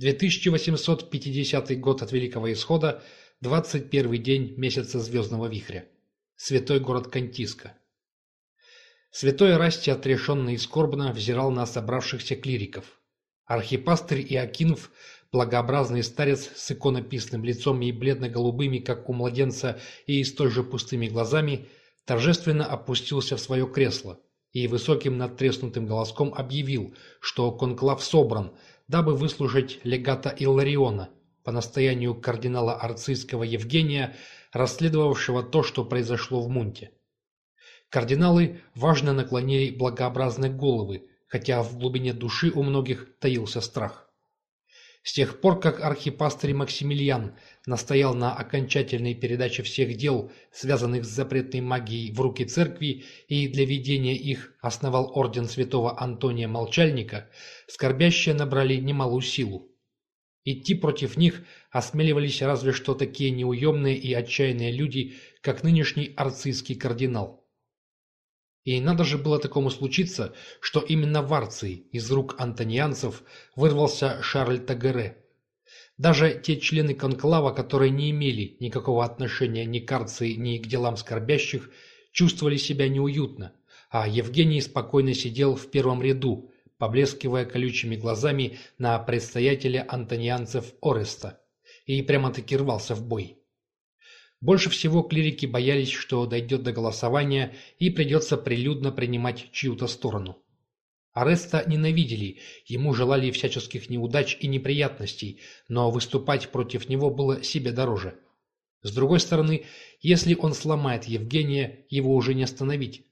2850 год от Великого Исхода, 21 день месяца Звездного Вихря. Святой город Кантиска. Святой Расти отрешенно и скорбно взирал на собравшихся клириков. Архипастырь Иокинф, благообразный старец с иконописным лицом и бледно-голубыми, как у младенца, и столь же пустыми глазами, торжественно опустился в свое кресло и высоким надтреснутым голоском объявил, что конклав собран – дабы выслушать легата Иллариона по настоянию кардинала Арцийского Евгения, расследовавшего то, что произошло в Мунте. Кардиналы важно наклонили благообразные головы, хотя в глубине души у многих таился страх. С тех пор, как архипастырь Максимилиан настоял на окончательной передаче всех дел, связанных с запретной магией, в руки церкви и для ведения их основал орден святого Антония Молчальника, скорбящие набрали немалую силу. Идти против них осмеливались разве что такие неуемные и отчаянные люди, как нынешний арцийский кардинал. И надо же было такому случиться, что именно в Арции из рук антонианцев вырвался Шарль Тагере. Даже те члены конклава, которые не имели никакого отношения ни к Арции, ни к делам скорбящих, чувствовали себя неуютно, а Евгений спокойно сидел в первом ряду, поблескивая колючими глазами на предстоятеля антонианцев Ореста, и прямо-таки рвался в бой. Больше всего клирики боялись, что дойдет до голосования и придется прилюдно принимать чью-то сторону. Ареста ненавидели, ему желали всяческих неудач и неприятностей, но выступать против него было себе дороже. С другой стороны, если он сломает Евгения, его уже не остановить.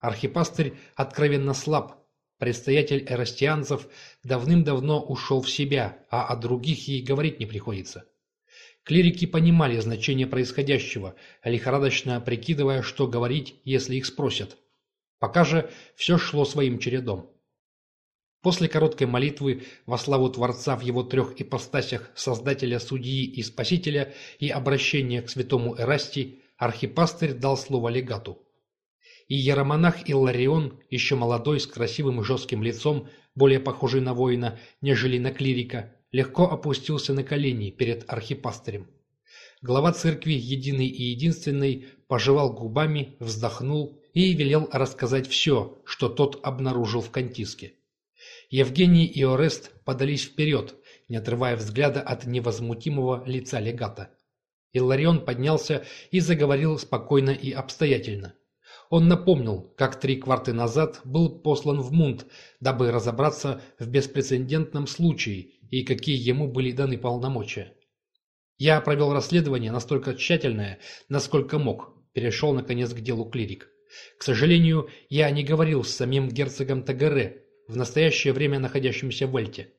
Архипастырь откровенно слаб, предстоятель эрастианцев давным-давно ушел в себя, а о других ей говорить не приходится. Клирики понимали значение происходящего, лихорадочно прикидывая, что говорить, если их спросят. Пока же все шло своим чередом. После короткой молитвы во славу Творца в его трех ипостасях Создателя, Судьи и Спасителя и обращения к святому Эрасти, архипастырь дал слово легату. И иеромонах Илларион, еще молодой, с красивым жестким лицом, более похожий на воина, нежели на клирика, легко опустился на колени перед архипастырем. Глава церкви, единый и единственный, пожевал губами, вздохнул и велел рассказать все, что тот обнаружил в Кантиске. Евгений и Орест подались вперед, не отрывая взгляда от невозмутимого лица легата. Илларион поднялся и заговорил спокойно и обстоятельно. Он напомнил, как три кварты назад был послан в Мунт, дабы разобраться в беспрецедентном случае и какие ему были даны полномочия. Я провел расследование настолько тщательное, насколько мог, перешел наконец к делу клирик. К сожалению, я не говорил с самим герцогом Тагаре, в настоящее время находящимся в Эльте.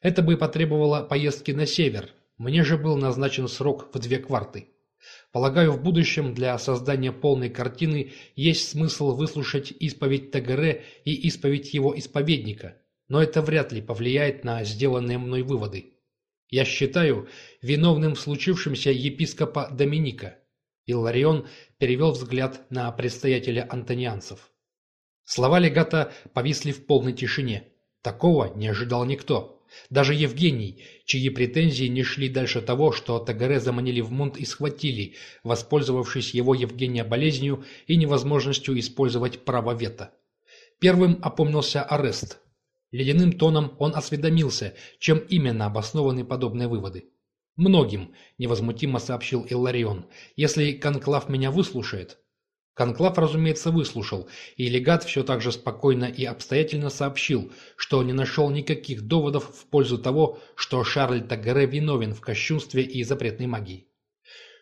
Это бы потребовало поездки на север, мне же был назначен срок в две кварты. Полагаю, в будущем для создания полной картины есть смысл выслушать исповедь Тагаре и исповедь его исповедника, но это вряд ли повлияет на сделанные мной выводы. Я считаю виновным в епископа Доминика. Илларион перевел взгляд на предстоятеля антонианцев. Слова легата повисли в полной тишине. Такого не ожидал никто. Даже Евгений, чьи претензии не шли дальше того, что Тагаре заманили в Мунт и схватили, воспользовавшись его Евгения болезнью и невозможностью использовать право вето. Первым опомнился арест, Ледяным тоном он осведомился, чем именно обоснованы подобные выводы. «Многим», — невозмутимо сообщил Илларион, — «если Конклав меня выслушает». Конклав, разумеется, выслушал, и легат все так же спокойно и обстоятельно сообщил, что не нашел никаких доводов в пользу того, что Шарль Тагере виновен в кощунстве и запретной магии.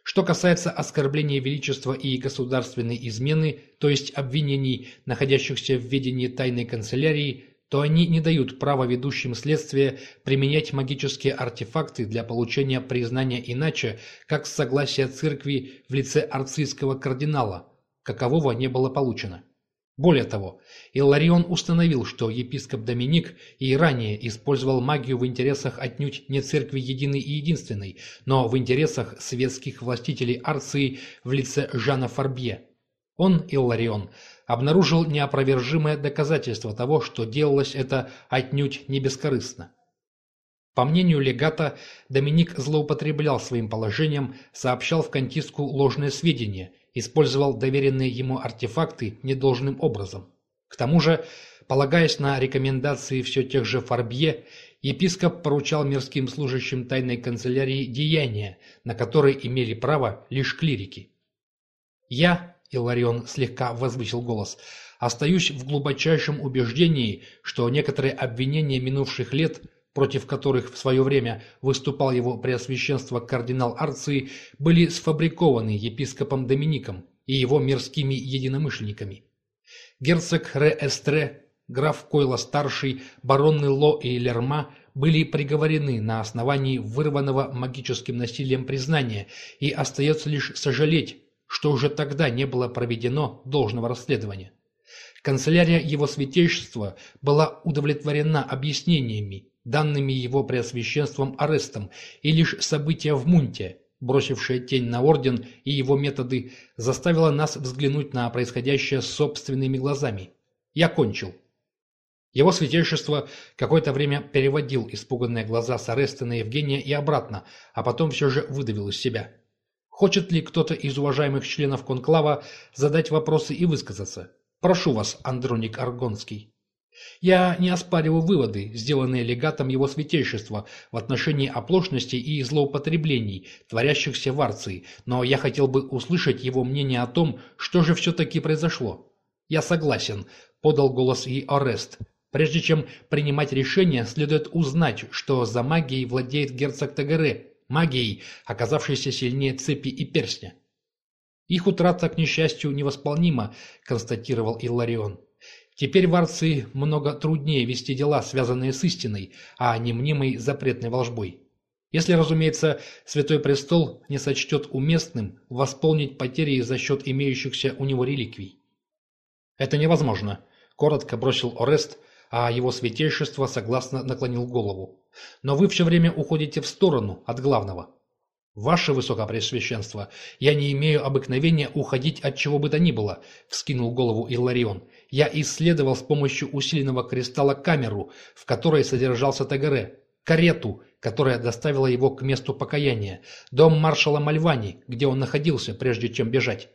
Что касается оскорбления величества и государственной измены, то есть обвинений, находящихся в ведении тайной канцелярии, то они не дают права ведущим следствия применять магические артефакты для получения признания иначе, как с согласия церкви в лице арцийского кардинала, какового не было получено. Более того, Илларион установил, что епископ Доминик и ранее использовал магию в интересах отнюдь не церкви единой и единственной, но в интересах светских властителей Арции в лице Жана Фарбье. Он, Илларион, обнаружил неопровержимое доказательство того, что делалось это отнюдь не бескорыстно. По мнению легата, Доминик злоупотреблял своим положением, сообщал в Кантиску ложные сведения, использовал доверенные ему артефакты недолжным образом. К тому же, полагаясь на рекомендации все тех же Фарбье, епископ поручал мирским служащим тайной канцелярии деяния, на которые имели право лишь клирики. «Я», — Иларион слегка возвысил голос, — «остаюсь в глубочайшем убеждении, что некоторые обвинения минувших лет — против которых в свое время выступал его преосвященство кардинал Арции, были сфабрикованы епископом Домиником и его мирскими единомышленниками. Герцог Ре-Эстре, граф Койла-старший, бароны Ло и Лерма были приговорены на основании вырванного магическим насилием признания, и остается лишь сожалеть, что уже тогда не было проведено должного расследования. Канцелярия его святейшества была удовлетворена объяснениями, данными его преосвященством арестом, и лишь события в Мунте, бросившие тень на орден и его методы, заставило нас взглянуть на происходящее собственными глазами. Я кончил. Его святейшество какое-то время переводил испуганные глаза с ареста на Евгения и обратно, а потом все же выдавил из себя. Хочет ли кто-то из уважаемых членов конклава задать вопросы и высказаться? Прошу вас, Андроник Аргонский. Я не оспариваю выводы, сделанные легатом его святейшества в отношении оплошности и злоупотреблений, творящихся в Арции, но я хотел бы услышать его мнение о том, что же все-таки произошло. Я согласен, подал голос и Орест. Прежде чем принимать решение, следует узнать, что за магией владеет герцог Тагаре, магией, оказавшейся сильнее цепи и перстня. Их утрата, к несчастью, невосполнима, констатировал Илларион. Теперь в Арции много труднее вести дела, связанные с истиной, а не мнимой запретной волжбой. Если, разумеется, Святой Престол не сочтет уместным восполнить потери за счет имеющихся у него реликвий. «Это невозможно», — коротко бросил Орест, а его святейшество согласно наклонил голову. «Но вы все время уходите в сторону от главного». «Ваше Высокопресвященство, я не имею обыкновения уходить от чего бы то ни было», — вскинул голову Илларион. «Я исследовал с помощью усиленного кристалла камеру, в которой содержался Тагаре, карету, которая доставила его к месту покаяния, дом маршала Мальвани, где он находился, прежде чем бежать».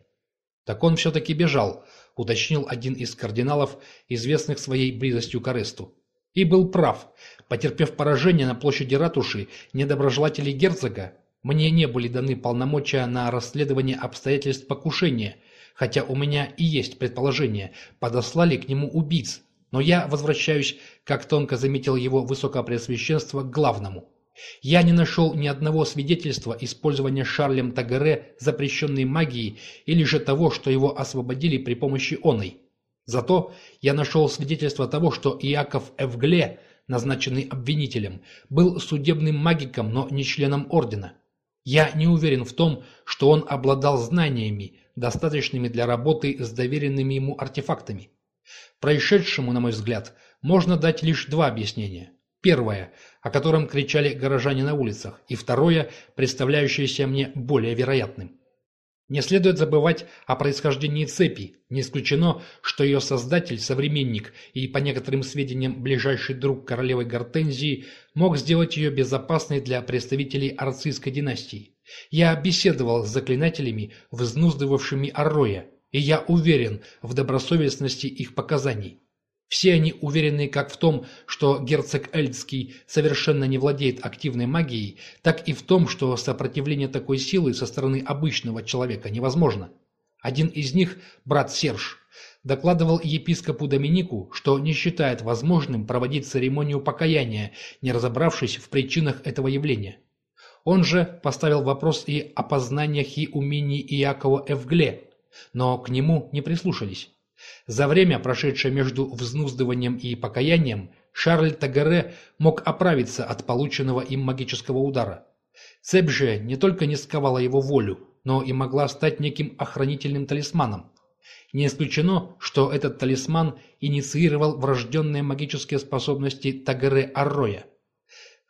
«Так он все-таки бежал», — уточнил один из кардиналов, известных своей близостью к аресту. И был прав. Потерпев поражение на площади ратуши, недоброжелатели герцога, мне не были даны полномочия на расследование обстоятельств покушения, хотя у меня и есть предположение, подослали к нему убийц. Но я возвращаюсь, как тонко заметил его высокопреосвященство, к главному. Я не нашел ни одного свидетельства использования Шарлем Тагаре запрещенной магии или же того, что его освободили при помощи оной. Зато я нашел свидетельство того, что Иаков Эвгле, назначенный обвинителем, был судебным магиком, но не членом ордена. Я не уверен в том, что он обладал знаниями, достаточными для работы с доверенными ему артефактами. Происшедшему, на мой взгляд, можно дать лишь два объяснения. Первое, о котором кричали горожане на улицах, и второе, представляющееся мне более вероятным. Не следует забывать о происхождении цепи. Не исключено, что ее создатель, современник и, по некоторым сведениям, ближайший друг королевы Гортензии мог сделать ее безопасной для представителей арцийской династии. Я беседовал с заклинателями, взнуздывавшими Арроя, и я уверен в добросовестности их показаний. Все они уверены как в том, что герцог Эльдский совершенно не владеет активной магией, так и в том, что сопротивление такой силы со стороны обычного человека невозможно. Один из них, брат Серж, докладывал епископу Доминику, что не считает возможным проводить церемонию покаяния, не разобравшись в причинах этого явления. Он же поставил вопрос и о познаниях и умении Иакова Эвгле, но к нему не прислушались. За время, прошедшее между взнуздыванием и покаянием, Шарль Тагаре мог оправиться от полученного им магического удара. Цепь же не только не сковала его волю, но и могла стать неким охранительным талисманом. Не исключено, что этот талисман инициировал врожденные магические способности Тагаре Арроя.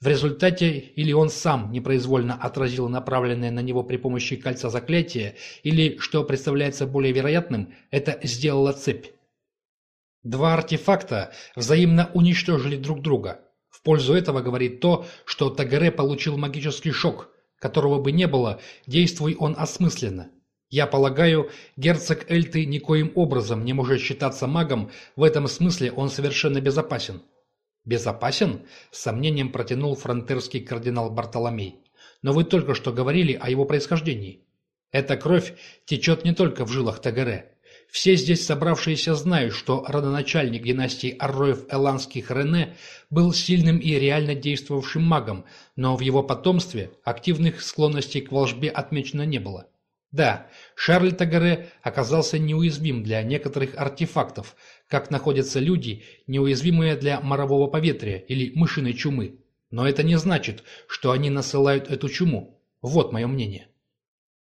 В результате или он сам непроизвольно отразил направленное на него при помощи кольца заклятие, или, что представляется более вероятным, это сделала цепь. Два артефакта взаимно уничтожили друг друга. В пользу этого говорит то, что Тагаре получил магический шок, которого бы не было, действуй он осмысленно. Я полагаю, герцог Эльты никоим образом не может считаться магом, в этом смысле он совершенно безопасен. «Безопасен?» – с сомнением протянул фронтерский кардинал Бартоломей. «Но вы только что говорили о его происхождении. Эта кровь течет не только в жилах Тагаре. Все здесь собравшиеся знают, что родоначальник династии Арроев-Эландских Рене был сильным и реально действовавшим магом, но в его потомстве активных склонностей к волжбе отмечено не было. Да, Шарль Тагаре оказался неуязвим для некоторых артефактов, как находятся люди, неуязвимые для морового поветрия или мышиной чумы. Но это не значит, что они насылают эту чуму. Вот мое мнение.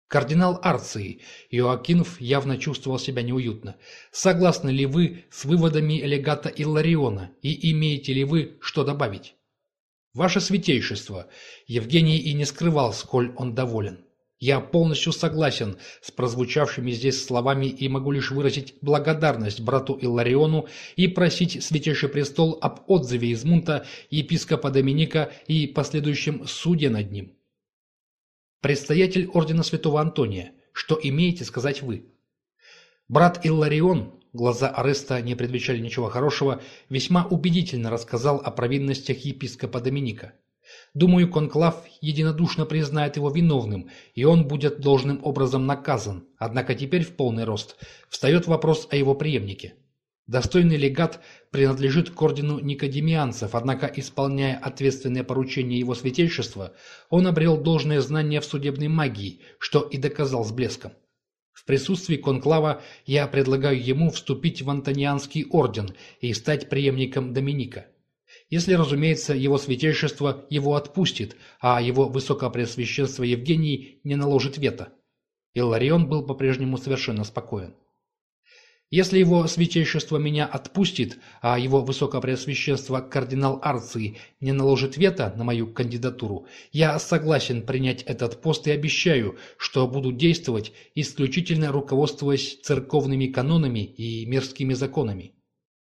Кардинал Арции, Иоакинов явно чувствовал себя неуютно. Согласны ли вы с выводами легата Иллариона и имеете ли вы что добавить? Ваше святейшество, Евгений и не скрывал, сколь он доволен. Я полностью согласен с прозвучавшими здесь словами и могу лишь выразить благодарность брату Иллариону и просить Святейший Престол об отзыве из Мунта епископа Доминика и последующем суде над ним. Предстоятель Ордена Святого Антония, что имеете сказать вы? Брат Илларион, глаза Ареста не предвещали ничего хорошего, весьма убедительно рассказал о провинностях епископа Доминика. Думаю, конклав единодушно признает его виновным, и он будет должным образом наказан. Однако теперь в полный рост встает вопрос о его преемнике. Достойный легат принадлежит к ордену никодемианцев, однако, исполняя ответственное поручение его святейшества, он обрел должное знание в судебной магии, что и доказал с блеском. В присутствии конклава я предлагаю ему вступить в Антонианский орден и стать преемником Доминика. Если, разумеется, его святейшество его отпустит, а его высокопреосвященство Евгений не наложит вето. Илларион был по-прежнему совершенно спокоен. Если его святейшество меня отпустит, а его высокопреосвященство кардинал Арции не наложит вето на мою кандидатуру, я согласен принять этот пост и обещаю, что буду действовать исключительно руководствуясь церковными канонами и мирскими законами.